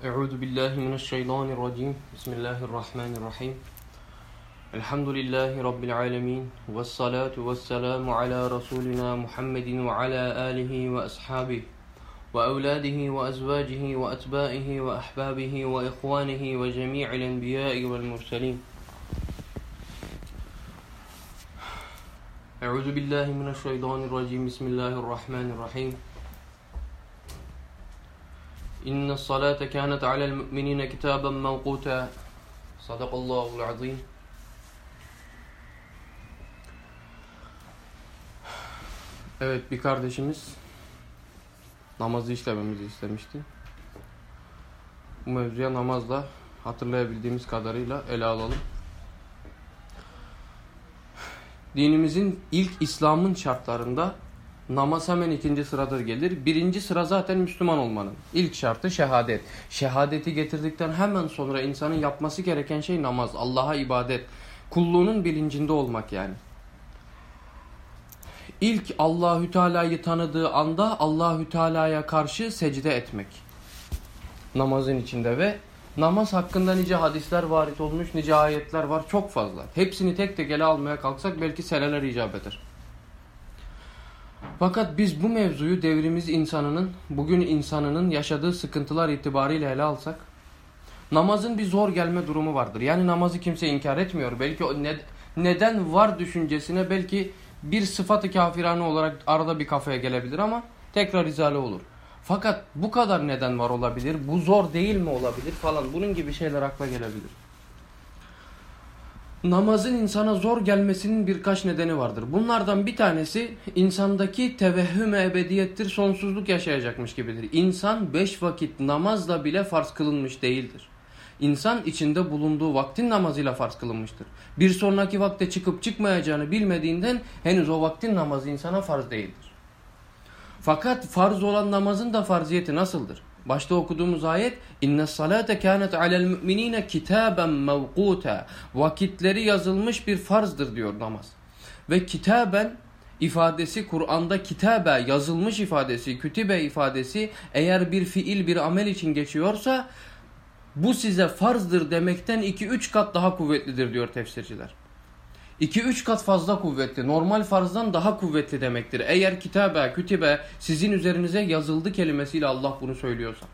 أعوذ بالله من الشيطان الرجيم. بسم الله الرحمن الرحيم. الحمد لله رب العالمين والصلاة والسلام على رسولنا محمد وعلى آله وأصحابه وأولاده وأزواجه وأتباعه وأحبابه وإخوانه وجميع الأنبياء والمرسلين. أعوذ بالله من الشيطان الرجيم. بسم الله الرحمن الرحيم. İnne salate kânet alel müminine kitaben mevkuta. Sadakallahu azim. Evet bir kardeşimiz namazı işlememizi istemişti. Bu mevzuya namazla hatırlayabildiğimiz kadarıyla ele alalım. Dinimizin ilk İslam'ın şartlarında namaz hemen ikinci sırada gelir. Birinci sıra zaten Müslüman olmanın. İlk şartı şehadet. Şehadeti getirdikten hemen sonra insanın yapması gereken şey namaz. Allah'a ibadet. Kulluğunun bilincinde olmak yani. İlk Allahü Teala'yı tanıdığı anda Allahü Teala'ya karşı secde etmek. Namazın içinde ve namaz hakkında nice hadisler varit olmuş, nice ayetler var çok fazla. Hepsini tek tek ele almaya kalksak belki seneler icap eder. Fakat biz bu mevzuyu devrimiz insanının, bugün insanının yaşadığı sıkıntılar itibariyle ele alsak, namazın bir zor gelme durumu vardır. Yani namazı kimse inkar etmiyor. Belki o ne, neden var düşüncesine belki bir sıfatı kafirane olarak arada bir kafaya gelebilir ama tekrar izale olur. Fakat bu kadar neden var olabilir, bu zor değil mi olabilir falan bunun gibi şeyler akla gelebilir. Namazın insana zor gelmesinin birkaç nedeni vardır. Bunlardan bir tanesi insandaki tevehhüm ebediyettir, sonsuzluk yaşayacakmış gibidir. İnsan beş vakit namazla bile farz kılınmış değildir. İnsan içinde bulunduğu vaktin namazıyla farz kılınmıştır. Bir sonraki vakte çıkıp çıkmayacağını bilmediğinden henüz o vaktin namazı insana farz değildir. Fakat farz olan namazın da farziyeti nasıldır? Başta okuduğumuz ayet inne salate kanet alel müminine kitaben mevkuta vakitleri yazılmış bir farzdır diyor namaz. Ve kitaben ifadesi Kur'an'da kitabe yazılmış ifadesi, kütübe ifadesi eğer bir fiil bir amel için geçiyorsa bu size farzdır demekten 2-3 kat daha kuvvetlidir diyor tefsirciler. 2-3 kat fazla kuvvetli. Normal farzdan daha kuvvetli demektir. Eğer kitabe, kütibe sizin üzerinize yazıldı kelimesiyle Allah bunu söylüyorsa.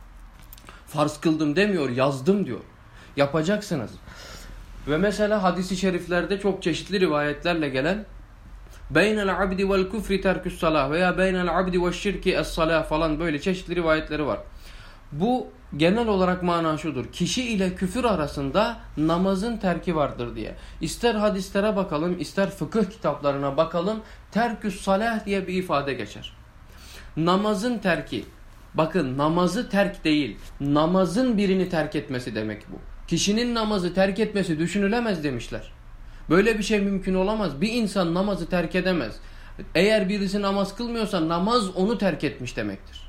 Farz kıldım demiyor, yazdım diyor. Yapacaksınız. Ve mesela hadisi şeriflerde çok çeşitli rivayetlerle gelen beynel abdi vel küfri terküs salah veya beynel abdi ve şirki es salah falan böyle çeşitli rivayetleri var. Bu genel olarak mana şudur. Kişi ile küfür arasında namazın terki vardır diye. İster hadislere bakalım, ister fıkıh kitaplarına bakalım. Terküs salah diye bir ifade geçer. Namazın terki. Bakın namazı terk değil. Namazın birini terk etmesi demek bu. Kişinin namazı terk etmesi düşünülemez demişler. Böyle bir şey mümkün olamaz. Bir insan namazı terk edemez. Eğer birisi namaz kılmıyorsa namaz onu terk etmiş demektir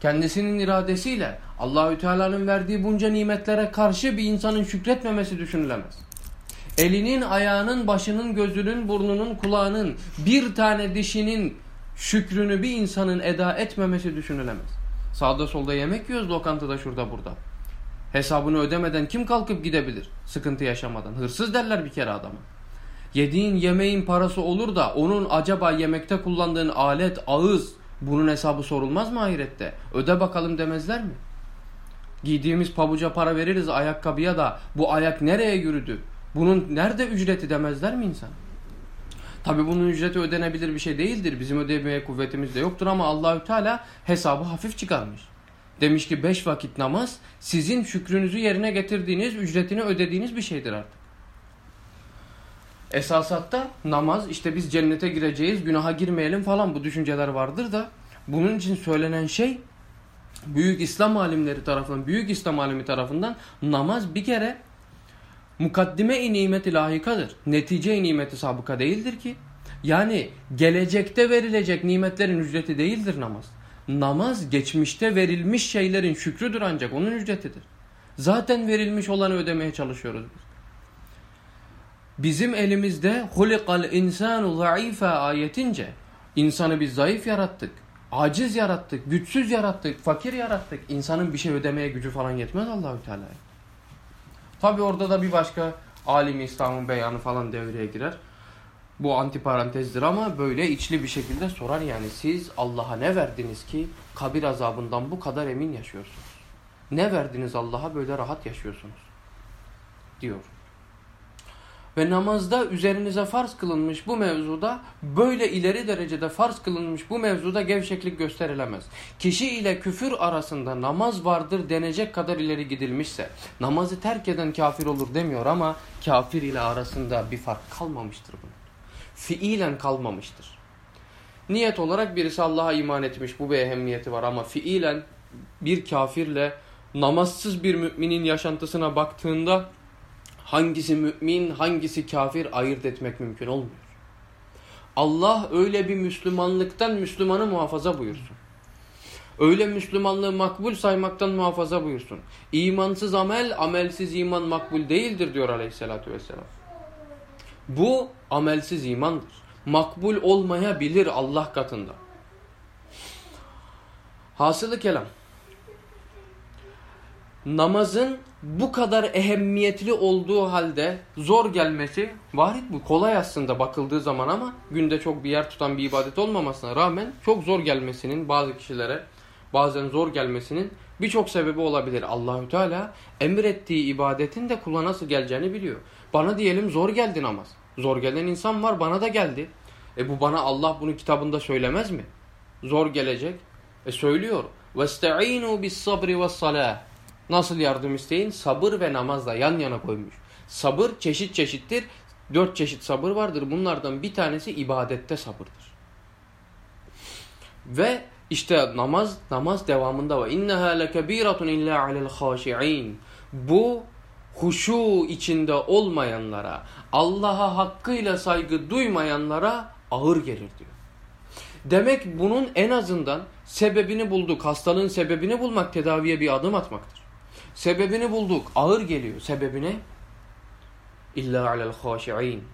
kendisinin iradesiyle Allahü Teala'nın verdiği bunca nimetlere karşı bir insanın şükretmemesi düşünülemez. Elinin, ayağının, başının, gözünün, burnunun, kulağının, bir tane dişinin şükrünü bir insanın eda etmemesi düşünülemez. Sağda solda yemek yiyoruz lokantada şurada burada. Hesabını ödemeden kim kalkıp gidebilir sıkıntı yaşamadan? Hırsız derler bir kere adama. Yediğin yemeğin parası olur da onun acaba yemekte kullandığın alet, ağız, bunun hesabı sorulmaz mı ahirette? Öde bakalım demezler mi? Giydiğimiz pabuca para veririz ayakkabıya da bu ayak nereye yürüdü? Bunun nerede ücreti demezler mi insan? Tabi bunun ücreti ödenebilir bir şey değildir. Bizim ödemeye kuvvetimiz de yoktur ama Allahü Teala hesabı hafif çıkarmış. Demiş ki beş vakit namaz sizin şükrünüzü yerine getirdiğiniz, ücretini ödediğiniz bir şeydir artık. Esasatta namaz işte biz cennete gireceğiz, günaha girmeyelim falan bu düşünceler vardır da bunun için söylenen şey büyük İslam alimleri tarafından, büyük İslam alimi tarafından namaz bir kere mukaddime-i nimeti lahikadır. Netice-i nimeti sabıka değildir ki. Yani gelecekte verilecek nimetlerin ücreti değildir namaz. Namaz geçmişte verilmiş şeylerin şükrüdür ancak onun ücretidir. Zaten verilmiş olanı ödemeye çalışıyoruz biz. Bizim elimizde hulikal insanu zayıfe ayetince insanı biz zayıf yarattık. Aciz yarattık, güçsüz yarattık, fakir yarattık. İnsanın bir şey ödemeye gücü falan yetmez Allahü Teala'ya. Tabi orada da bir başka alim İslam'ın beyanı falan devreye girer. Bu antiparantezdir ama böyle içli bir şekilde sorar yani siz Allah'a ne verdiniz ki kabir azabından bu kadar emin yaşıyorsunuz? Ne verdiniz Allah'a böyle rahat yaşıyorsunuz? Diyor. Ve namazda üzerinize farz kılınmış bu mevzuda böyle ileri derecede farz kılınmış bu mevzuda gevşeklik gösterilemez. Kişi ile küfür arasında namaz vardır denecek kadar ileri gidilmişse namazı terk eden kafir olur demiyor ama kafir ile arasında bir fark kalmamıştır bunun. Fiilen kalmamıştır. Niyet olarak birisi Allah'a iman etmiş bu bir ehemmiyeti var ama fiilen bir kafirle namazsız bir müminin yaşantısına baktığında hangisi mümin, hangisi kafir ayırt etmek mümkün olmuyor. Allah öyle bir Müslümanlıktan Müslümanı muhafaza buyursun. Öyle Müslümanlığı makbul saymaktan muhafaza buyursun. İmansız amel, amelsiz iman makbul değildir diyor aleyhissalatü vesselam. Bu amelsiz imandır. Makbul olmayabilir Allah katında. Hasılı kelam namazın bu kadar ehemmiyetli olduğu halde zor gelmesi varit bu. Kolay aslında bakıldığı zaman ama günde çok bir yer tutan bir ibadet olmamasına rağmen çok zor gelmesinin bazı kişilere bazen zor gelmesinin birçok sebebi olabilir. Allahü Teala emrettiği ibadetin de kula nasıl geleceğini biliyor. Bana diyelim zor geldi namaz. Zor gelen insan var bana da geldi. E bu bana Allah bunu kitabında söylemez mi? Zor gelecek. E söylüyor. وَاسْتَعِينُوا بِالصَّبْرِ وَالصَّلَاةِ Nasıl yardım isteyin? Sabır ve namazla yan yana koymuş. Sabır çeşit çeşittir. Dört çeşit sabır vardır. Bunlardan bir tanesi ibadette sabırdır. Ve işte namaz namaz devamında var. İnneha lekebiratun illa alel haşi'in. Bu huşu içinde olmayanlara, Allah'a hakkıyla saygı duymayanlara ağır gelir diyor. Demek bunun en azından sebebini bulduk. Hastalığın sebebini bulmak tedaviye bir adım atmaktır. Sebebini bulduk. Ağır geliyor. Sebebine illa alel haşi'in.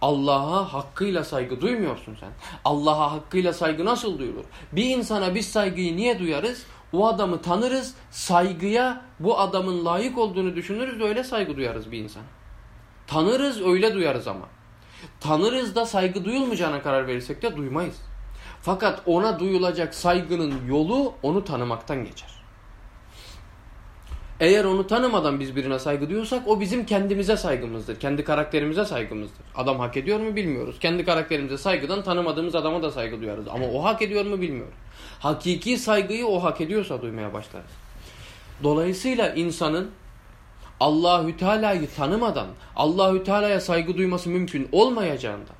Allah'a hakkıyla saygı duymuyorsun sen. Allah'a hakkıyla saygı nasıl duyulur? Bir insana biz saygıyı niye duyarız? O adamı tanırız, saygıya bu adamın layık olduğunu düşünürüz, öyle saygı duyarız bir insana. Tanırız, öyle duyarız ama. Tanırız da saygı duyulmayacağına karar verirsek de duymayız. Fakat ona duyulacak saygının yolu onu tanımaktan geçer. Eğer onu tanımadan biz birine saygı duyuyorsak o bizim kendimize saygımızdır. Kendi karakterimize saygımızdır. Adam hak ediyor mu bilmiyoruz. Kendi karakterimize saygıdan tanımadığımız adama da saygı duyarız. Ama o hak ediyor mu bilmiyoruz. Hakiki saygıyı o hak ediyorsa duymaya başlarız. Dolayısıyla insanın Allahü Teala'yı tanımadan Allahü Teala'ya saygı duyması mümkün olmayacağından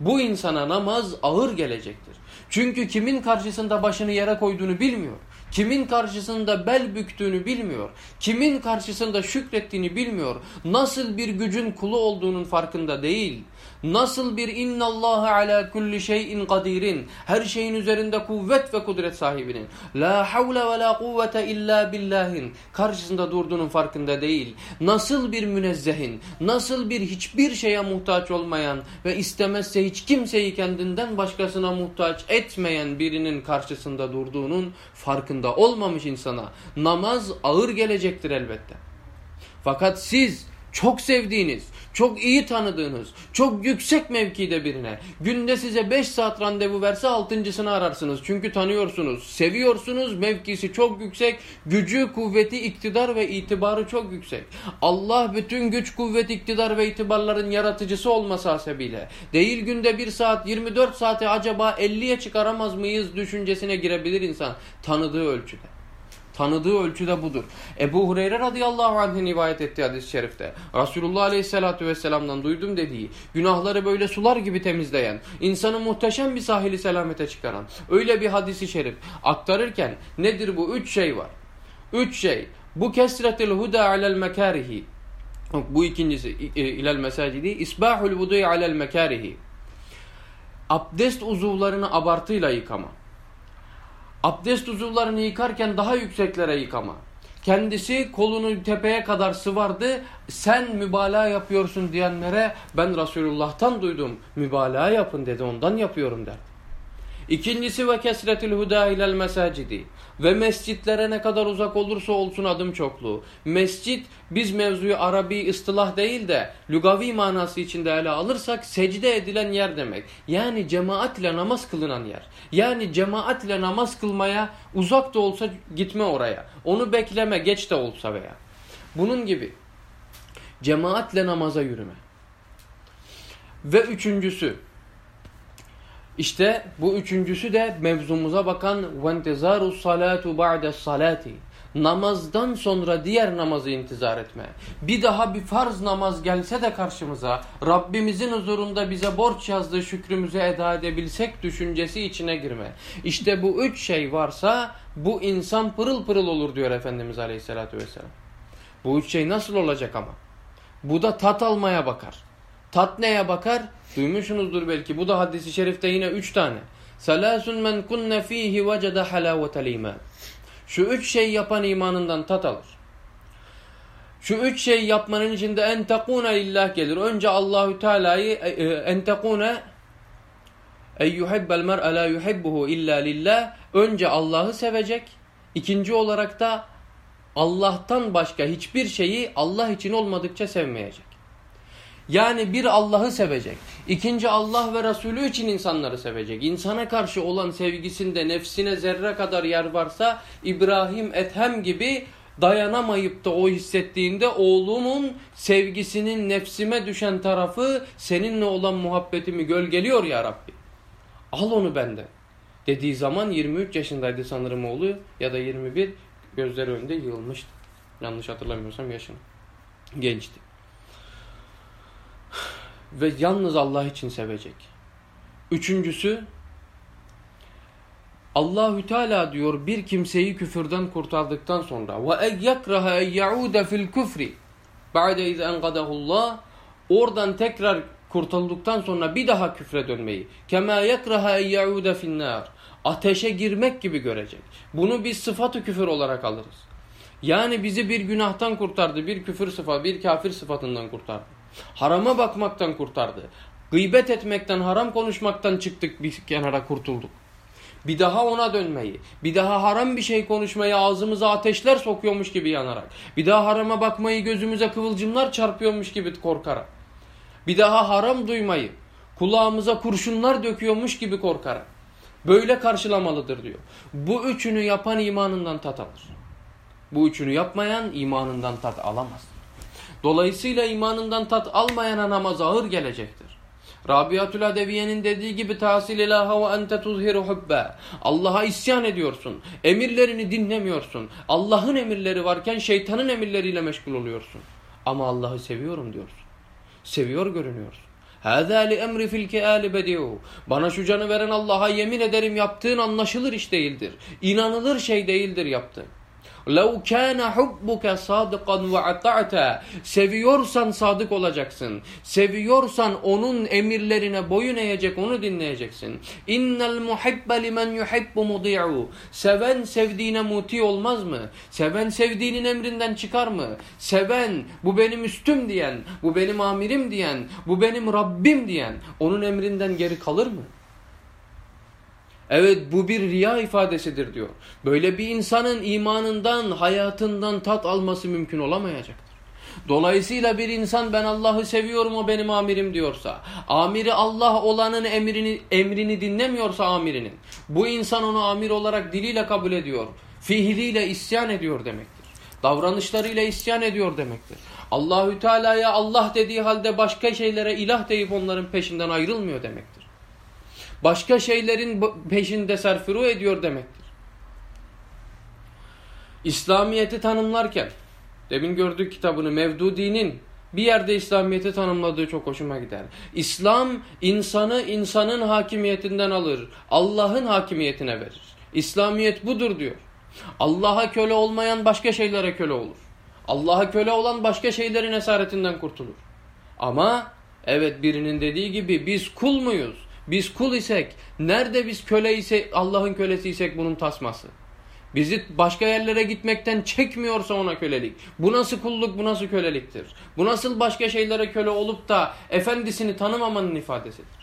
bu insana namaz ağır gelecektir. Çünkü kimin karşısında başını yere koyduğunu bilmiyor. Kimin karşısında bel büktüğünü bilmiyor. Kimin karşısında şükrettiğini bilmiyor. Nasıl bir gücün kulu olduğunun farkında değil. Nasıl bir innallaha ala kulli şeyin kadirin. Her şeyin üzerinde kuvvet ve kudret sahibinin. La havle ve la kuvvete illa billahin. Karşısında durduğunun farkında değil. Nasıl bir münezzehin. Nasıl bir hiçbir şeye muhtaç olmayan ve istemezse hiç kimseyi kendinden başkasına muhtaç etmeyen birinin karşısında durduğunun farkında olmamış insana. Namaz ağır gelecektir elbette. Fakat siz çok sevdiğiniz, çok iyi tanıdığınız, çok yüksek mevkide birine günde size 5 saat randevu verse altıncısını ararsınız. Çünkü tanıyorsunuz, seviyorsunuz, mevkisi çok yüksek, gücü, kuvveti, iktidar ve itibarı çok yüksek. Allah bütün güç, kuvvet, iktidar ve itibarların yaratıcısı olması hasebiyle değil günde 1 saat 24 saate acaba 50'ye çıkaramaz mıyız düşüncesine girebilir insan tanıdığı ölçüde tanıdığı ölçüde budur. Ebu Hureyre radıyallahu anh'ın rivayet ettiği hadis-i şerifte Resulullah aleyhissalatü vesselam'dan duydum dediği günahları böyle sular gibi temizleyen, insanı muhteşem bir sahili selamete çıkaran öyle bir hadisi şerif aktarırken nedir bu? Üç şey var. Üç şey. Bu kesretil huda alel mekarihi. Bu ikincisi ilel mesacidi. İsbahul vudu'i alel mekarihi. Abdest uzuvlarını abartıyla yıkama Abdest uzuvlarını yıkarken daha yükseklere yıkama. Kendisi kolunu tepeye kadar sıvardı. Sen mübalağa yapıyorsun diyenlere ben Resulullah'tan duydum. Mübalağa yapın dedi ondan yapıyorum der. İkincisi ve kesretil huda ilel mesacidi. Ve mescitlere ne kadar uzak olursa olsun adım çokluğu. Mescit biz mevzuyu Arabi ıstılah değil de lugavi manası içinde ele alırsak secde edilen yer demek. Yani cemaat ile namaz kılınan yer. Yani cemaat ile namaz kılmaya uzak da olsa gitme oraya. Onu bekleme geç de olsa veya. Bunun gibi cemaatle namaza yürüme. Ve üçüncüsü işte bu üçüncüsü de mevzumuza bakan وَاَنْتِزَارُ الصَّلَاتُ بَعْدَ الصَّلَاتِ Namazdan sonra diğer namazı intizar etme. Bir daha bir farz namaz gelse de karşımıza Rabbimizin huzurunda bize borç yazdığı şükrümüzü eda edebilsek düşüncesi içine girme. İşte bu üç şey varsa bu insan pırıl pırıl olur diyor Efendimiz Aleyhisselatü Vesselam. Bu üç şey nasıl olacak ama? Bu da tat almaya bakar. Tat neye bakar? Duymuşsunuzdur belki. Bu da hadisi şerifte yine üç tane. Salasun men kunne fihi vecede halavetel iman. Şu üç şey yapan imanından tat alır. Şu üç şey yapmanın içinde en tekune lillah gelir. Önce Allahü Teala'yı e, e, en tekune en yuhibbel mer'e la yuhibbuhu illa lillah. Önce Allah'ı sevecek. İkinci olarak da Allah'tan başka hiçbir şeyi Allah için olmadıkça sevmeyecek. Yani bir Allah'ı sevecek. İkinci Allah ve Resulü için insanları sevecek. İnsana karşı olan sevgisinde nefsine zerre kadar yer varsa İbrahim Ethem gibi dayanamayıp da o hissettiğinde oğlumun sevgisinin nefsime düşen tarafı seninle olan muhabbetimi gölgeliyor ya Rabbi. Al onu benden. Dediği zaman 23 yaşındaydı sanırım oğlu ya da 21 gözleri önünde yığılmıştı. Yanlış hatırlamıyorsam yaşını. Gençti. Ve yalnız Allah için sevecek. Üçüncüsü Allahü Teala diyor bir kimseyi küfürden kurtardıktan sonra ve en yaude fil küfri ba'de iz engadahullah oradan tekrar kurtulduktan sonra bir daha küfre dönmeyi kema yakraha en yaude finnar ateşe girmek gibi görecek. Bunu biz sıfatı küfür olarak alırız. Yani bizi bir günahtan kurtardı, bir küfür sıfatı, bir kafir sıfatından kurtardı. Harama bakmaktan kurtardı. Gıybet etmekten, haram konuşmaktan çıktık bir kenara kurtulduk. Bir daha ona dönmeyi, bir daha haram bir şey konuşmayı ağzımıza ateşler sokuyormuş gibi yanarak, bir daha harama bakmayı gözümüze kıvılcımlar çarpıyormuş gibi korkarak, bir daha haram duymayı, kulağımıza kurşunlar döküyormuş gibi korkarak, böyle karşılamalıdır diyor. Bu üçünü yapan imanından tat alır. Bu üçünü yapmayan imanından tat alamaz. Dolayısıyla imanından tat almayana namaz ağır gelecektir. Rabiatül Adeviye'nin dediği gibi tahsil ilaha ve ente tuzhiru hubbe. Allah'a isyan ediyorsun. Emirlerini dinlemiyorsun. Allah'ın emirleri varken şeytanın emirleriyle meşgul oluyorsun. Ama Allah'ı seviyorum diyorsun. Seviyor görünüyorsun. هَذَا لِأَمْرِ فِي الْكَآلِ بَدِيُّ Bana şu canı veren Allah'a yemin ederim yaptığın anlaşılır iş değildir. İnanılır şey değildir yaptığın. لَوْ كَانَ حُبُّكَ صَادِقًا وَعَطَعْتَ Seviyorsan sadık olacaksın. Seviyorsan onun emirlerine boyun eğecek, onu dinleyeceksin. اِنَّ الْمُحِبَّ لِمَنْ يُحِبُّ مُضِيعُ Seven sevdiğine muti olmaz mı? Seven sevdiğinin emrinden çıkar mı? Seven, bu benim üstüm diyen, bu benim amirim diyen, bu benim Rabbim diyen, onun emrinden geri kalır mı? Evet bu bir riya ifadesidir diyor. Böyle bir insanın imanından, hayatından tat alması mümkün olamayacaktır. Dolayısıyla bir insan ben Allah'ı seviyorum o benim amirim diyorsa, amiri Allah olanın emrini, emrini dinlemiyorsa amirinin, bu insan onu amir olarak diliyle kabul ediyor, fiiliyle isyan ediyor demektir. Davranışlarıyla isyan ediyor demektir. Allahü Teala'ya Allah dediği halde başka şeylere ilah deyip onların peşinden ayrılmıyor demektir başka şeylerin peşinde serfiru ediyor demektir. İslamiyet'i tanımlarken, demin gördük kitabını Mevdudi'nin bir yerde İslamiyet'i tanımladığı çok hoşuma gider. İslam insanı insanın hakimiyetinden alır, Allah'ın hakimiyetine verir. İslamiyet budur diyor. Allah'a köle olmayan başka şeylere köle olur. Allah'a köle olan başka şeylerin esaretinden kurtulur. Ama evet birinin dediği gibi biz kul muyuz? Biz kul isek, nerede biz köle ise Allah'ın kölesi isek bunun tasması. Bizi başka yerlere gitmekten çekmiyorsa ona kölelik. Bu nasıl kulluk, bu nasıl köleliktir? Bu nasıl başka şeylere köle olup da efendisini tanımamanın ifadesidir.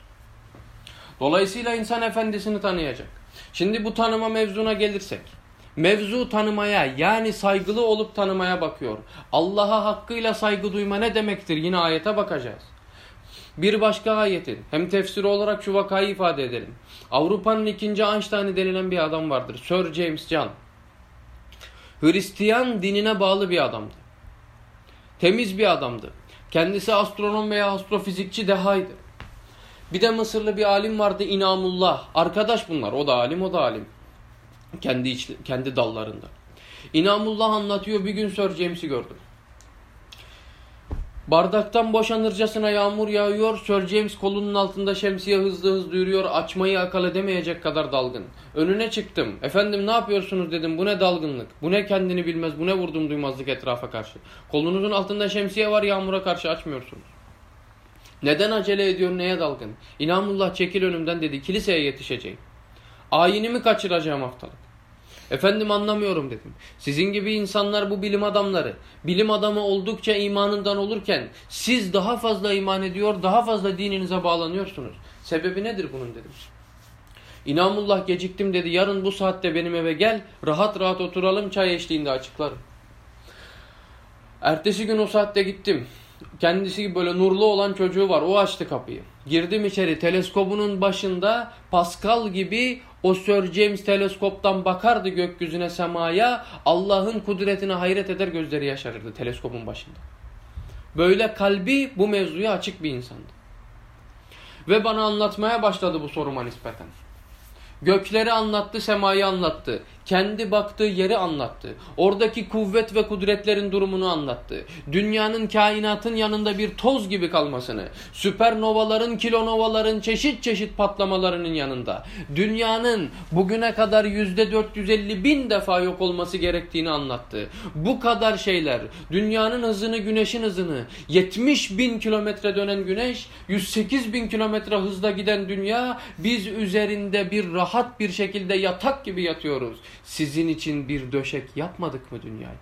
Dolayısıyla insan efendisini tanıyacak. Şimdi bu tanıma mevzuna gelirsek. Mevzu tanımaya yani saygılı olup tanımaya bakıyor. Allah'a hakkıyla saygı duyma ne demektir? Yine ayete bakacağız. Bir başka ayetin hem tefsiri olarak şu vakayı ifade edelim. Avrupa'nın ikinci Einstein'ı denilen bir adam vardır. Sir James John. Hristiyan dinine bağlı bir adamdı. Temiz bir adamdı. Kendisi astronom veya astrofizikçi dehaydı. Bir de Mısırlı bir alim vardı İnamullah. Arkadaş bunlar. O da alim, o da alim. Kendi iç, kendi dallarında. İnamullah anlatıyor. Bir gün Sir James'i gördüm. Bardaktan boşanırcasına yağmur yağıyor. Sir James kolunun altında şemsiye hızlı hızlı yürüyor. Açmayı akal edemeyecek kadar dalgın. Önüne çıktım. Efendim ne yapıyorsunuz dedim. Bu ne dalgınlık? Bu ne kendini bilmez? Bu ne vurdum duymazlık etrafa karşı? Kolunuzun altında şemsiye var yağmura karşı açmıyorsunuz. Neden acele ediyor neye dalgın? İnamullah çekil önümden dedi. Kiliseye yetişeceğim. Ayinimi kaçıracağım haftalık. Efendim anlamıyorum dedim. Sizin gibi insanlar bu bilim adamları. Bilim adamı oldukça imanından olurken siz daha fazla iman ediyor, daha fazla dininize bağlanıyorsunuz. Sebebi nedir bunun dedim. İnamullah geciktim dedi. Yarın bu saatte benim eve gel. Rahat rahat oturalım çay eşliğinde açıklarım. Ertesi gün o saatte gittim. Kendisi gibi böyle nurlu olan çocuğu var. O açtı kapıyı. Girdim içeri. Teleskobunun başında Pascal gibi o Sir James teleskoptan bakardı gökyüzüne semaya. Allah'ın kudretine hayret eder gözleri yaşarırdı teleskopun başında. Böyle kalbi bu mevzuya açık bir insandı. Ve bana anlatmaya başladı bu soruma nispeten. Gökleri anlattı, semayı anlattı. Kendi baktığı yeri anlattı. Oradaki kuvvet ve kudretlerin durumunu anlattı. Dünyanın kainatın yanında bir toz gibi kalmasını, süpernovaların, kilonovaların çeşit çeşit patlamalarının yanında, dünyanın bugüne kadar yüzde 450 bin defa yok olması gerektiğini anlattı. Bu kadar şeyler, dünyanın hızını, güneşin hızını, 70 bin kilometre dönen güneş, 108 bin kilometre hızla giden dünya, biz üzerinde bir rahat bir şekilde yatak gibi yatıyoruz sizin için bir döşek yapmadık mı dünyayı?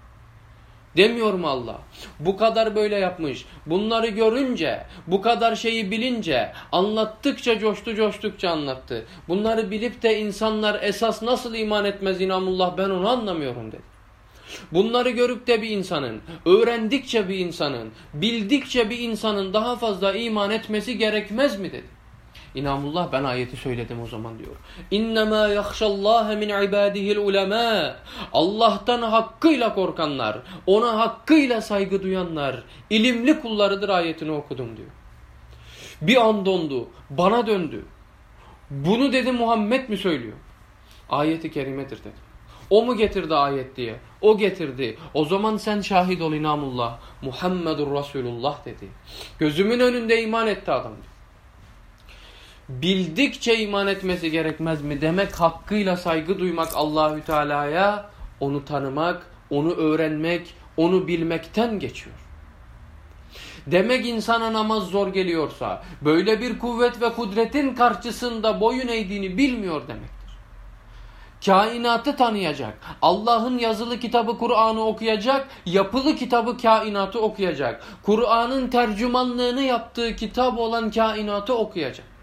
Demiyor mu Allah? Bu kadar böyle yapmış. Bunları görünce, bu kadar şeyi bilince, anlattıkça coştu coştukça anlattı. Bunları bilip de insanlar esas nasıl iman etmez inamullah ben onu anlamıyorum dedi. Bunları görüp de bir insanın, öğrendikçe bir insanın, bildikçe bir insanın daha fazla iman etmesi gerekmez mi dedi. İnamullah ben ayeti söyledim o zaman diyor. İnnemâ yakşallâhe min ibâdihil ulemâ. Allah'tan hakkıyla korkanlar, ona hakkıyla saygı duyanlar, ilimli kullarıdır ayetini okudum diyor. Bir an dondu, bana döndü. Bunu dedi Muhammed mi söylüyor? Ayeti kerimedir dedim. O mu getirdi ayet diye? O getirdi. O zaman sen şahit ol inamullah. Muhammedur Resulullah dedi. Gözümün önünde iman etti adam diyor bildikçe iman etmesi gerekmez mi? Demek hakkıyla saygı duymak Allahü Teala'ya, onu tanımak, onu öğrenmek, onu bilmekten geçiyor. Demek insana namaz zor geliyorsa, böyle bir kuvvet ve kudretin karşısında boyun eğdiğini bilmiyor demektir. Kainatı tanıyacak, Allah'ın yazılı kitabı Kur'an'ı okuyacak, yapılı kitabı kainatı okuyacak, Kur'an'ın tercümanlığını yaptığı kitap olan kainatı okuyacak.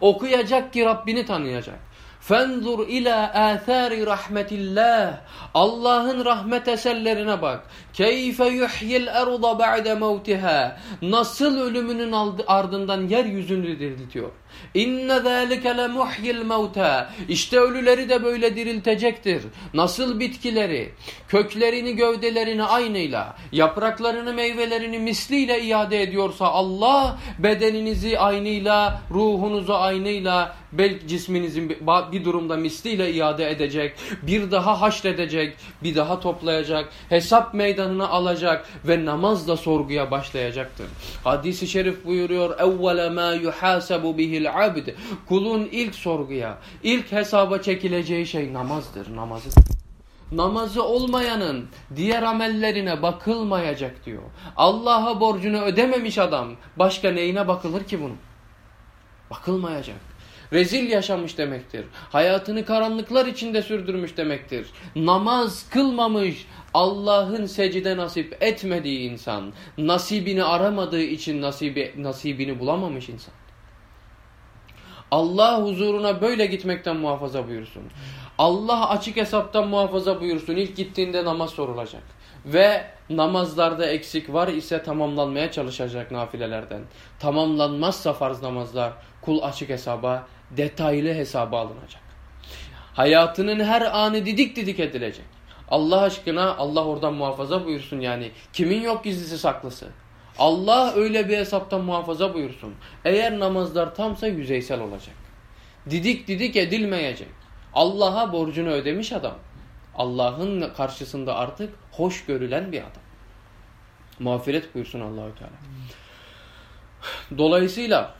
Okuyacak ki Rabbini tanıyacak. Fenzur ila athari rahmetillah. Allah'ın rahmet eserlerine bak. Keyfe yuhyil erda ba'de mevtiha. Nasıl ölümünün ardından yeryüzünü diriltiyor. İnne zâlike le muhyil mevtâ. İşte ölüleri de böyle diriltecektir. Nasıl bitkileri, köklerini, gövdelerini aynıyla, yapraklarını, meyvelerini misliyle iade ediyorsa Allah, bedeninizi aynıyla, ruhunuzu aynıyla, belki cisminizin bir durumda misliyle iade edecek, bir daha haşredecek, bir daha toplayacak, hesap meydanına alacak ve namazla sorguya başlayacaktır. Hadis-i şerif buyuruyor, اَوَّلَ مَا يُحَاسَبُ بِهِ abd. Kulun ilk sorguya, ilk hesaba çekileceği şey namazdır, namazı. Namazı olmayanın diğer amellerine bakılmayacak diyor. Allah'a borcunu ödememiş adam başka neyine bakılır ki bunun? Bakılmayacak. Rezil yaşamış demektir. Hayatını karanlıklar içinde sürdürmüş demektir. Namaz kılmamış, Allah'ın secde nasip etmediği insan, nasibini aramadığı için nasibi, nasibini bulamamış insan. Allah huzuruna böyle gitmekten muhafaza buyursun. Allah açık hesaptan muhafaza buyursun. İlk gittiğinde namaz sorulacak. Ve namazlarda eksik var ise tamamlanmaya çalışacak nafilelerden. Tamamlanmazsa farz namazlar kul açık hesaba, detaylı hesaba alınacak. Hayatının her anı didik didik edilecek. Allah aşkına Allah oradan muhafaza buyursun yani. Kimin yok gizlisi saklısı? Allah öyle bir hesaptan muhafaza buyursun. Eğer namazlar tamsa yüzeysel olacak. Didik didik edilmeyecek. Allah'a borcunu ödemiş adam. Allah'ın karşısında artık hoş görülen bir adam. Mağfiret buyursun Allahü Teala. Dolayısıyla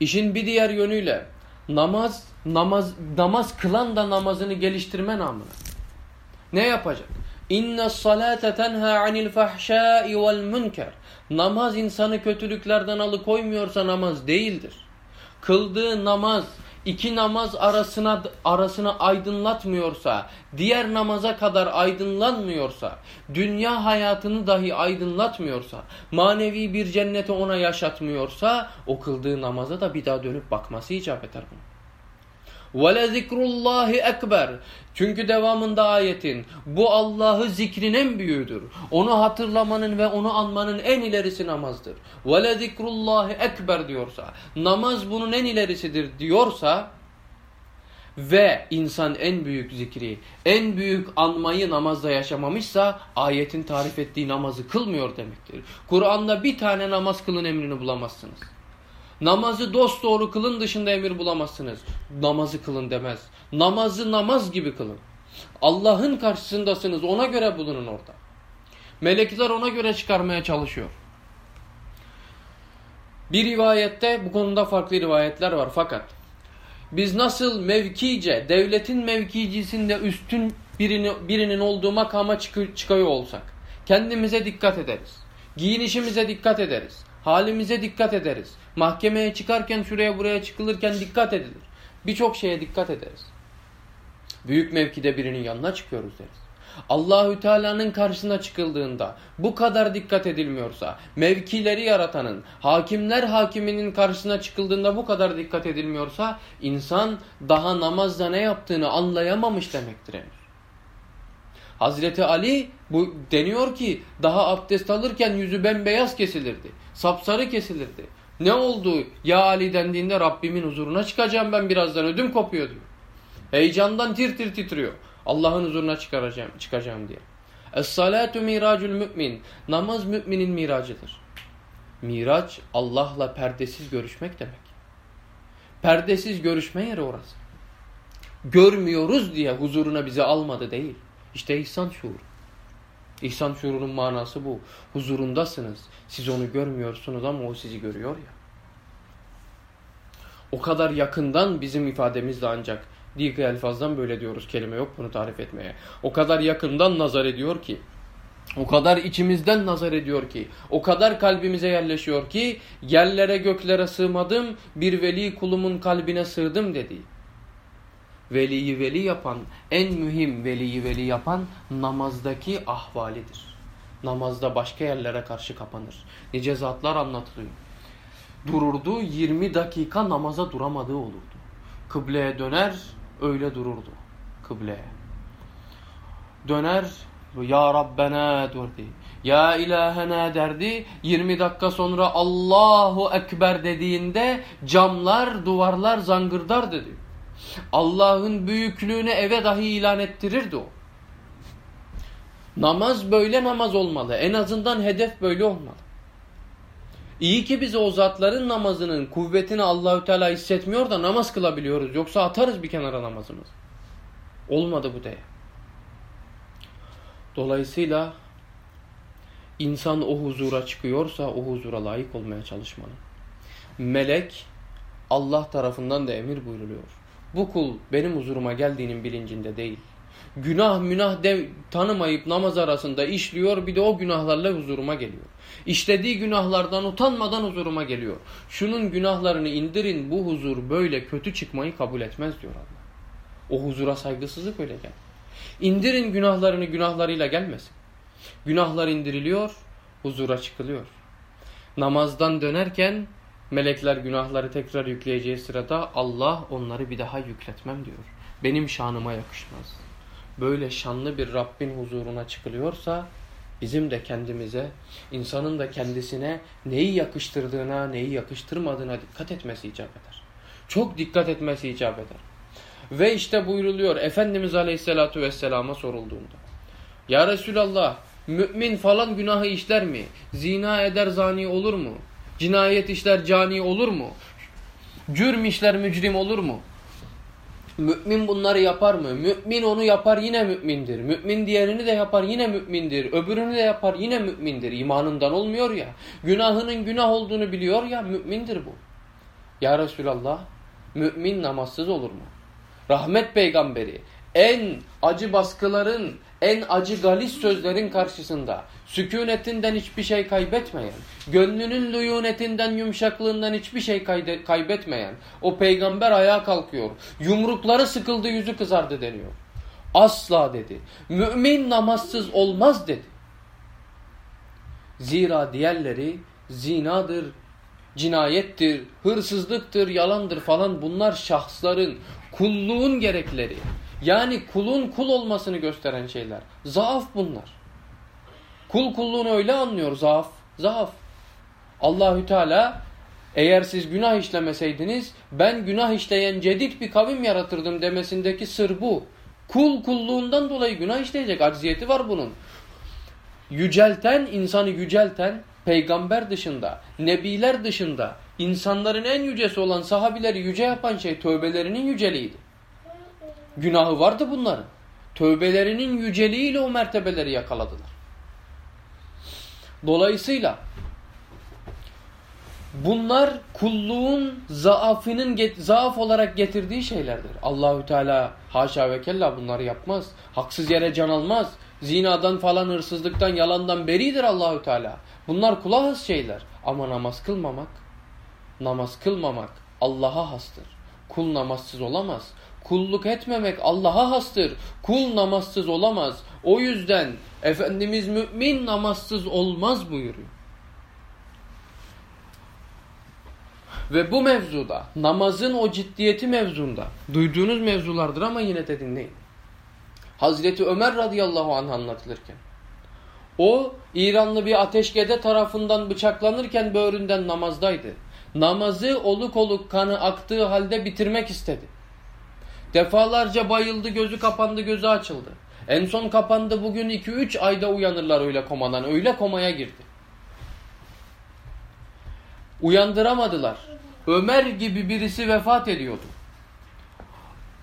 işin bir diğer yönüyle namaz namaz namaz kılan da namazını geliştirme namına. Ne yapacak? İnne salate tenha anil fahşai vel münker. Namaz insanı kötülüklerden alıkoymuyorsa namaz değildir. Kıldığı namaz iki namaz arasına arasına aydınlatmıyorsa, diğer namaza kadar aydınlanmıyorsa, dünya hayatını dahi aydınlatmıyorsa, manevi bir cenneti ona yaşatmıyorsa, o kıldığı namaza da bir daha dönüp bakması icap eder bunu. Ve zikrullahi ekber. Çünkü devamında ayetin bu Allah'ı zikrin en büyüğüdür. Onu hatırlamanın ve onu anmanın en ilerisi namazdır. Ve zikrullahi ekber diyorsa, namaz bunun en ilerisidir diyorsa ve insan en büyük zikri, en büyük anmayı namazda yaşamamışsa ayetin tarif ettiği namazı kılmıyor demektir. Kur'an'da bir tane namaz kılın emrini bulamazsınız. Namazı dost doğru kılın dışında emir bulamazsınız. Namazı kılın demez. Namazı namaz gibi kılın. Allah'ın karşısındasınız. Ona göre bulunun orada. Melekler ona göre çıkarmaya çalışıyor. Bir rivayette bu konuda farklı rivayetler var fakat biz nasıl mevkice, devletin mevkicisinde üstün birini, birinin olduğu makama çıkıyor olsak kendimize dikkat ederiz. Giyinişimize dikkat ederiz. Halimize dikkat ederiz. Mahkemeye çıkarken şuraya buraya çıkılırken dikkat edilir. Birçok şeye dikkat ederiz. Büyük mevkide birinin yanına çıkıyoruz deriz. Allahü Teala'nın karşısına çıkıldığında bu kadar dikkat edilmiyorsa, mevkileri yaratanın, hakimler hakiminin karşısına çıkıldığında bu kadar dikkat edilmiyorsa, insan daha namazda ne yaptığını anlayamamış demektir henüz. Hazreti Ali bu deniyor ki daha abdest alırken yüzü bembeyaz kesilirdi. Sapsarı kesilirdi. Ne oldu ya Ali dendiğinde Rabbimin huzuruna çıkacağım ben birazdan ödüm kopuyor diyor. Heyecandan tir tir titriyor. Allah'ın huzuruna çıkaracağım, çıkacağım diye. Es-salatu miracul mümin. Namaz müminin miracıdır. Miraç Allah'la perdesiz görüşmek demek. Perdesiz görüşme yeri orası. Görmüyoruz diye huzuruna bizi almadı değil. İşte ihsan şuuru. İhsan şuurunun manası bu. Huzurundasınız. Siz onu görmüyorsunuz ama o sizi görüyor ya. O kadar yakından bizim ifademizle ancak Dik elfazdan böyle diyoruz. Kelime yok bunu tarif etmeye. O kadar yakından nazar ediyor ki o kadar içimizden nazar ediyor ki, o kadar kalbimize yerleşiyor ki, yerlere göklere sığmadım, bir veli kulumun kalbine sığdım dedi. Veliyi veli yapan, en mühim veliyi veli yapan namazdaki ahvalidir. Namazda başka yerlere karşı kapanır. Nice zatlar anlatılıyor. Dururdu, 20 dakika namaza duramadığı olurdu. Kıbleye döner, öyle dururdu kıbleye. Döner ya Rabbena derdi. Ya ilahena derdi. 20 dakika sonra Allahu Ekber dediğinde camlar, duvarlar zangırdar dedi. Allah'ın büyüklüğünü eve dahi ilan ettirirdi o. Namaz böyle namaz olmalı. En azından hedef böyle olmalı. İyi ki biz o zatların namazının kuvvetini Allahü Teala hissetmiyor da namaz kılabiliyoruz. Yoksa atarız bir kenara namazımız. Olmadı bu de. Dolayısıyla insan o huzura çıkıyorsa o huzura layık olmaya çalışmalı. Melek Allah tarafından da emir buyruluyor. Bu kul benim huzuruma geldiğinin bilincinde değil. Günah münah de, tanımayıp namaz arasında işliyor bir de o günahlarla huzuruma geliyor. İşlediği günahlardan utanmadan huzuruma geliyor. Şunun günahlarını indirin bu huzur böyle kötü çıkmayı kabul etmez diyor Allah. O huzura saygısızlık öyle gel. İndirin günahlarını günahlarıyla gelmesin. Günahlar indiriliyor, huzura çıkılıyor. Namazdan dönerken Melekler günahları tekrar yükleyeceği sırada Allah onları bir daha yükletmem diyor. Benim şanıma yakışmaz. Böyle şanlı bir Rabbin huzuruna çıkılıyorsa bizim de kendimize, insanın da kendisine neyi yakıştırdığına, neyi yakıştırmadığına dikkat etmesi icap eder. Çok dikkat etmesi icap eder. Ve işte buyruluyor Efendimiz Aleyhisselatü Vesselam'a sorulduğunda. Ya Resulallah mümin falan günahı işler mi? Zina eder zani olur mu? Cinayet işler cani olur mu? Cürm işler mücrim olur mu? Mümin bunları yapar mı? Mümin onu yapar yine mümindir. Mümin diğerini de yapar yine mümindir. Öbürünü de yapar yine mümindir. İmanından olmuyor ya. Günahının günah olduğunu biliyor ya mümindir bu. Ya Resulallah mümin namazsız olur mu? Rahmet peygamberi en acı baskıların, en acı galis sözlerin karşısında sükunetinden hiçbir şey kaybetmeyen, gönlünün luyunetinden, yumuşaklığından hiçbir şey kaybetmeyen o peygamber ayağa kalkıyor. Yumrukları sıkıldı, yüzü kızardı deniyor. Asla dedi. Mümin namazsız olmaz dedi. Zira diğerleri zinadır, cinayettir, hırsızlıktır, yalandır falan bunlar şahsların, kulluğun gerekleri. Yani kulun kul olmasını gösteren şeyler. Zaaf bunlar. Kul kulluğunu öyle anlıyor zaaf. Zaaf. Allahü Teala eğer siz günah işlemeseydiniz ben günah işleyen cedid bir kavim yaratırdım demesindeki sır bu. Kul kulluğundan dolayı günah işleyecek acziyeti var bunun. Yücelten, insanı yücelten peygamber dışında, nebiler dışında insanların en yücesi olan sahabileri yüce yapan şey tövbelerinin yüceliğiydi. Günahı vardı bunların. Tövbelerinin yüceliğiyle o mertebeleri yakaladılar. Dolayısıyla bunlar kulluğun zaafının zaaf olarak getirdiği şeylerdir. Allahü Teala haşa ve kella bunları yapmaz. Haksız yere can almaz. Zinadan falan hırsızlıktan yalandan beridir Allahü Teala. Bunlar kula şeyler. Ama namaz kılmamak, namaz kılmamak Allah'a hastır. Kul namazsız olamaz. Kulluk etmemek Allah'a hastır. Kul namazsız olamaz. O yüzden Efendimiz mümin namazsız olmaz buyuruyor. Ve bu mevzuda namazın o ciddiyeti mevzunda duyduğunuz mevzulardır ama yine de dinleyin. Hazreti Ömer radıyallahu anh anlatılırken o İranlı bir ateşkede tarafından bıçaklanırken böğründen namazdaydı. Namazı oluk oluk kanı aktığı halde bitirmek istedi. Defalarca bayıldı, gözü kapandı, gözü açıldı. En son kapandı bugün 2-3 ayda uyanırlar öyle komadan. Öyle komaya girdi. Uyandıramadılar. Ömer gibi birisi vefat ediyordu.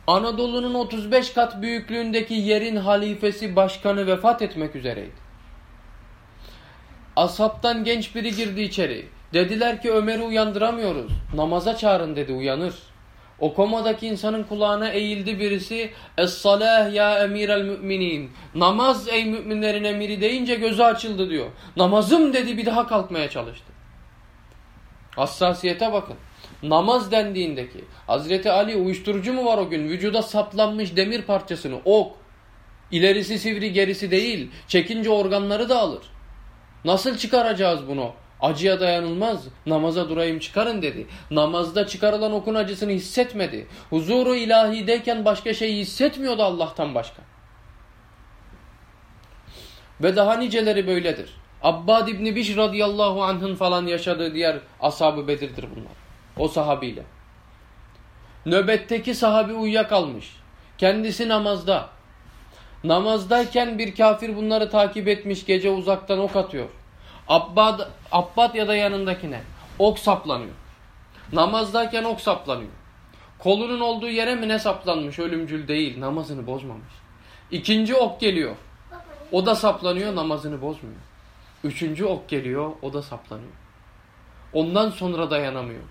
Anadolu'nun 35 kat büyüklüğündeki yerin halifesi başkanı vefat etmek üzereydi. Asaptan genç biri girdi içeri. Dediler ki Ömer'i uyandıramıyoruz. Namaza çağırın dedi uyanır. O komadaki insanın kulağına eğildi birisi. Es-salah ya emirel müminin. Namaz ey müminlerin emiri deyince gözü açıldı diyor. Namazım dedi bir daha kalkmaya çalıştı. Hassasiyete bakın. Namaz dendiğindeki Hazreti Ali uyuşturucu mu var o gün? Vücuda saplanmış demir parçasını ok. İlerisi sivri gerisi değil. Çekince organları da alır. Nasıl çıkaracağız bunu? Acıya dayanılmaz. Namaza durayım çıkarın dedi. Namazda çıkarılan okun acısını hissetmedi. Huzuru ilahideyken başka şeyi hissetmiyordu Allah'tan başka. Ve daha niceleri böyledir. Abbad İbni Biş radıyallahu anh'ın falan yaşadığı diğer ashab-ı Bedir'dir bunlar. O sahabiyle. Nöbetteki sahabi uyuyakalmış. Kendisi namazda. Namazdayken bir kafir bunları takip etmiş gece uzaktan ok atıyor. Abbad, Abbad ya da yanındakine ok saplanıyor. Namazdayken ok saplanıyor. Kolunun olduğu yere mi ne saplanmış ölümcül değil namazını bozmamış. İkinci ok geliyor. O da saplanıyor namazını bozmuyor. Üçüncü ok geliyor o da saplanıyor. Ondan sonra dayanamıyor.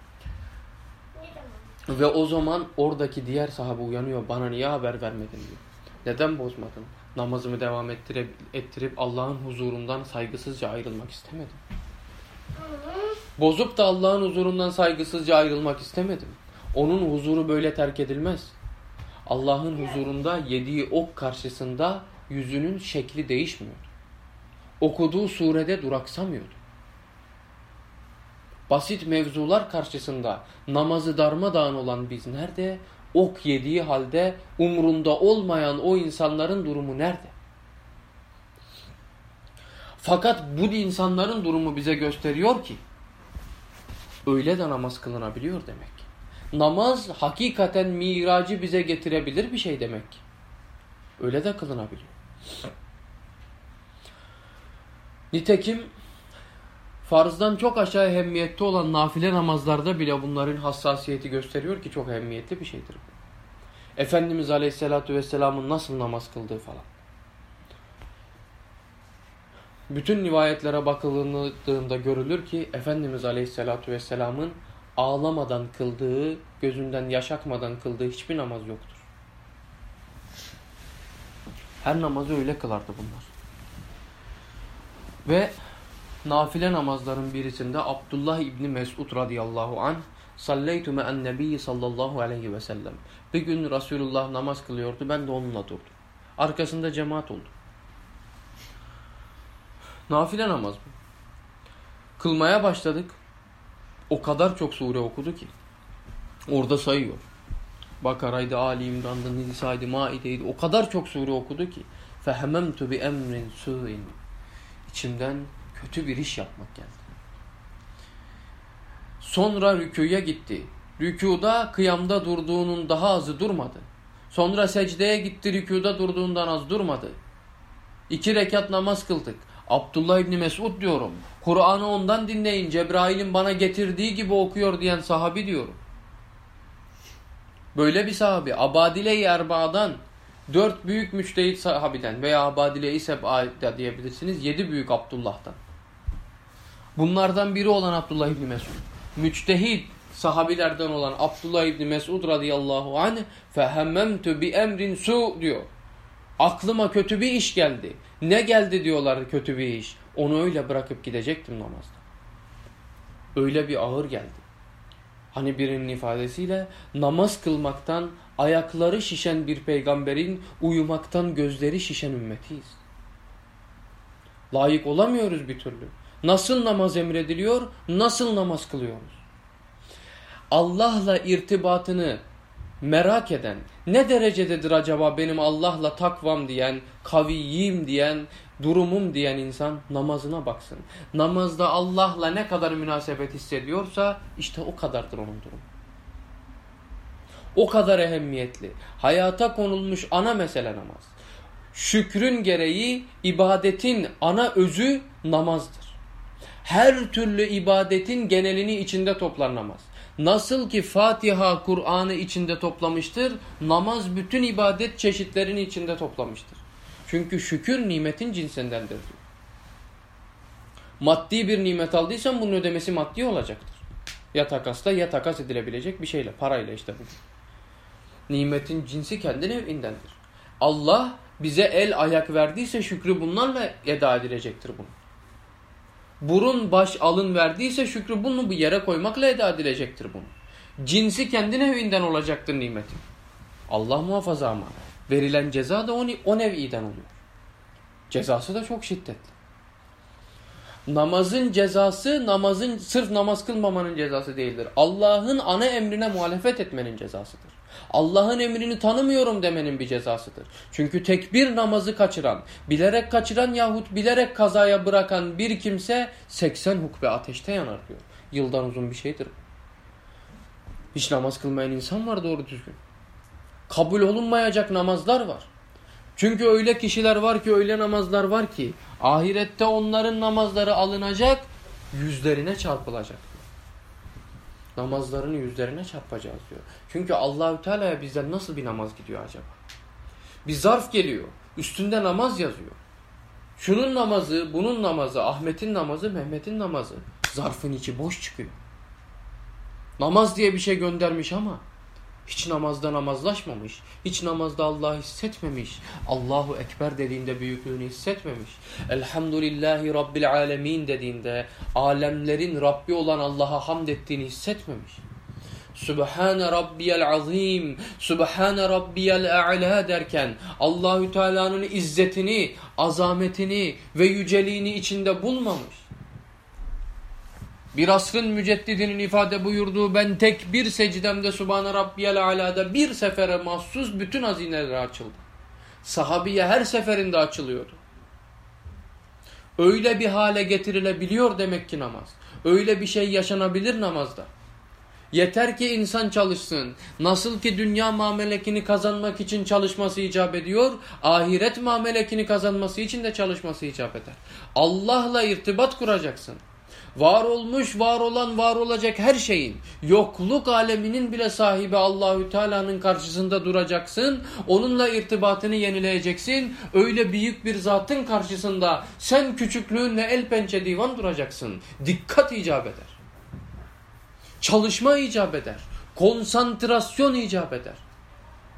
Ve o zaman oradaki diğer sahabe uyanıyor. Bana niye haber vermedin diyor. Neden bozmadın? Namazımı devam ettirip, ettirip Allah'ın huzurundan saygısızca ayrılmak istemedim. Bozup da Allah'ın huzurundan saygısızca ayrılmak istemedim. Onun huzuru böyle terk edilmez. Allah'ın huzurunda yediği ok karşısında yüzünün şekli değişmiyor. Okuduğu surede duraksamıyordu. basit mevzular karşısında namazı darmadağın olan biz nerede? Ok yediği halde umrunda olmayan o insanların durumu nerede? Fakat bu insanların durumu bize gösteriyor ki öyle de namaz kılınabiliyor demek. Namaz hakikaten miracı bize getirebilir bir şey demek. Öyle de kılınabiliyor. Nitekim farzdan çok aşağı ehemmiyette olan nafile namazlarda bile bunların hassasiyeti gösteriyor ki çok ehemmiyetli bir şeydir. Efendimiz Aleyhisselatü Vesselam'ın nasıl namaz kıldığı falan. Bütün rivayetlere bakıldığında görülür ki Efendimiz Aleyhisselatü Vesselam'ın ağlamadan kıldığı, gözünden yaş akmadan kıldığı hiçbir namaz yoktur. Her namazı öyle kılardı bunlar. Ve nafile namazların birisinde Abdullah İbni Mesud radıyallahu anh Salleytu me'en nebiyyi sallallahu aleyhi ve sellem. Bir gün Resulullah namaz kılıyordu. Ben de onunla durdum. Arkasında cemaat oldu. Nafile namaz bu. Kılmaya başladık. O kadar çok sure okudu ki. Orada sayıyor. Bakara'ydı, Ali İmran'dı, Nisa'ydı, Maide'ydi. O kadar çok sure okudu ki. Fehememtu bi emrin su'in. İçimden kötü bir iş yapmak geldi. Sonra rüküye gitti. Rükuda kıyamda durduğunun daha azı durmadı. Sonra secdeye gitti rükuda durduğundan az durmadı. İki rekat namaz kıldık. Abdullah İbni Mesud diyorum. Kur'an'ı ondan dinleyin. Cebrail'in bana getirdiği gibi okuyor diyen sahabi diyorum. Böyle bir sahabi. Abadile-i Erba'dan dört büyük müçtehit sahabiden veya Abadile-i Seb'a diyebilirsiniz. Yedi büyük Abdullah'tan. Bunlardan biri olan Abdullah İbni Mesud. Müçtehit sahabilerden olan Abdullah İbni Mesud radıyallahu anh fehemmemtu bi emrin su diyor. Aklıma kötü bir iş geldi. Ne geldi diyorlar kötü bir iş. Onu öyle bırakıp gidecektim namazda. Öyle bir ağır geldi. Hani birinin ifadesiyle namaz kılmaktan ayakları şişen bir peygamberin uyumaktan gözleri şişen ümmetiyiz. Layık olamıyoruz bir türlü. Nasıl namaz emrediliyor, nasıl namaz kılıyoruz? Allah'la irtibatını merak eden, ne derecededir acaba benim Allah'la takvam diyen, kaviyim diyen, durumum diyen insan namazına baksın. Namazda Allah'la ne kadar münasebet hissediyorsa işte o kadardır onun durumu. O kadar ehemmiyetli. Hayata konulmuş ana mesele namaz. Şükrün gereği ibadetin ana özü namazdır. Her türlü ibadetin genelini içinde toplar namaz. Nasıl ki Fatiha Kur'an'ı içinde toplamıştır, namaz bütün ibadet çeşitlerini içinde toplamıştır. Çünkü şükür nimetin cinsindendir. Maddi bir nimet aldıysan bunun ödemesi maddi olacaktır. Ya takasla ya takas edilebilecek bir şeyle, parayla işte bu. Nimetin cinsi kendi nevindendir. Allah bize el ayak verdiyse şükrü bunlarla eda edilecektir bunu burun, baş, alın verdiyse şükrü bunu bir yere koymakla eda edilecektir bunu. Cinsi kendi nevinden olacaktır nimetin. Allah muhafaza ama. Verilen ceza da o, o nev'iden oluyor. Cezası da çok şiddetli. Namazın cezası namazın sırf namaz kılmamanın cezası değildir. Allah'ın ana emrine muhalefet etmenin cezasıdır. Allah'ın emrini tanımıyorum demenin bir cezasıdır. Çünkü tekbir namazı kaçıran, bilerek kaçıran yahut bilerek kazaya bırakan bir kimse 80 hukbe ateşte yanar diyor. Yıldan uzun bir şeydir. Hiç namaz kılmayan insan var doğru düzgün. Kabul olunmayacak namazlar var. Çünkü öyle kişiler var ki öyle namazlar var ki ahirette onların namazları alınacak yüzlerine çarpılacak namazlarını yüzlerine çarpacağız diyor. Çünkü Allahü Teala'ya bizden nasıl bir namaz gidiyor acaba? Bir zarf geliyor. Üstünde namaz yazıyor. Şunun namazı, bunun namazı, Ahmet'in namazı, Mehmet'in namazı. Zarfın içi boş çıkıyor. Namaz diye bir şey göndermiş ama hiç namazda namazlaşmamış. Hiç namazda Allah'ı hissetmemiş. Allahu Ekber dediğinde büyüklüğünü hissetmemiş. Elhamdülillahi Rabbil Alemin dediğinde alemlerin Rabbi olan Allah'a hamd ettiğini hissetmemiş. Sübhane Rabbiyel Azim, Sübhane Rabbiyel A'la derken Allahü Teala'nın izzetini, azametini ve yüceliğini içinde bulmamış. Bir asrın müceddidinin ifade buyurduğu ben tek bir secdemde Subhane Rabbiyel Ala'da bir sefere mahsus bütün hazineler açıldı. Sahabiye her seferinde açılıyordu. Öyle bir hale getirilebiliyor demek ki namaz. Öyle bir şey yaşanabilir namazda. Yeter ki insan çalışsın. Nasıl ki dünya mamelekini kazanmak için çalışması icap ediyor, ahiret mamelekini kazanması için de çalışması icap eder. Allah'la irtibat kuracaksın. Var olmuş, var olan, var olacak her şeyin, yokluk aleminin bile sahibi Allahü Teala'nın karşısında duracaksın. Onunla irtibatını yenileyeceksin. Öyle büyük bir zatın karşısında sen küçüklüğünle el pençe divan duracaksın. Dikkat icap eder. Çalışma icap eder. Konsantrasyon icap eder.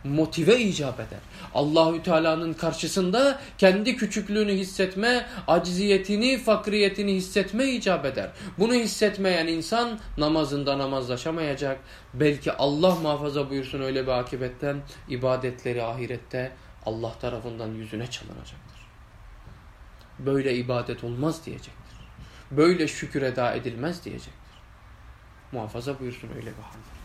Motive icap eder. Allahü Teala'nın karşısında kendi küçüklüğünü hissetme, acziyetini, fakriyetini hissetme icap eder. Bunu hissetmeyen insan namazında namazlaşamayacak. Belki Allah muhafaza buyursun öyle bir akibetten ibadetleri ahirette Allah tarafından yüzüne çalınacaktır. Böyle ibadet olmaz diyecektir. Böyle şükür eda edilmez diyecektir. Muhafaza buyursun öyle bir halde.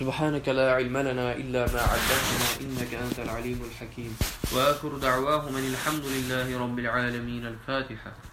سبحانك لا علم لنا إلا ما علمتنا إنك أنت العليم الحكيم. وآخر دعواهم أن الحمد لله رب العالمين. الفاتحة.